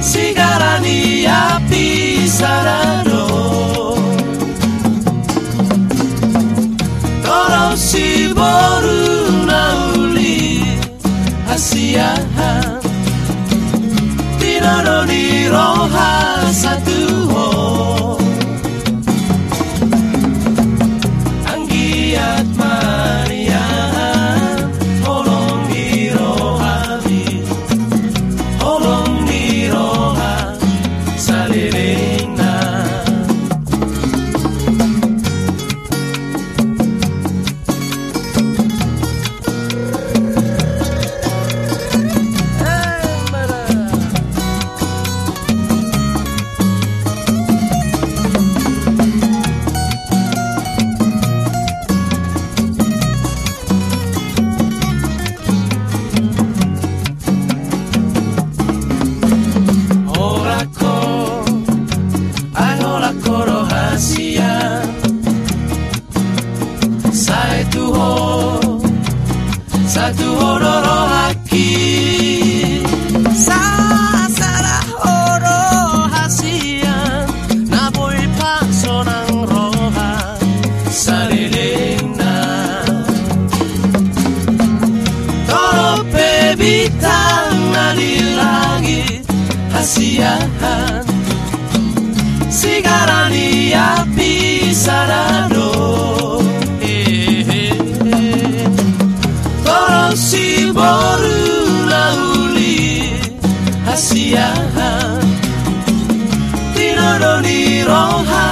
Cigarania pisará it is. satu ho satu hororo haki sasara horo hasian naboy pasonang roha sarilena. Toro pebitang nali langit hasiahan. Sigarani api sarana Asia. Tinoroni Rohan.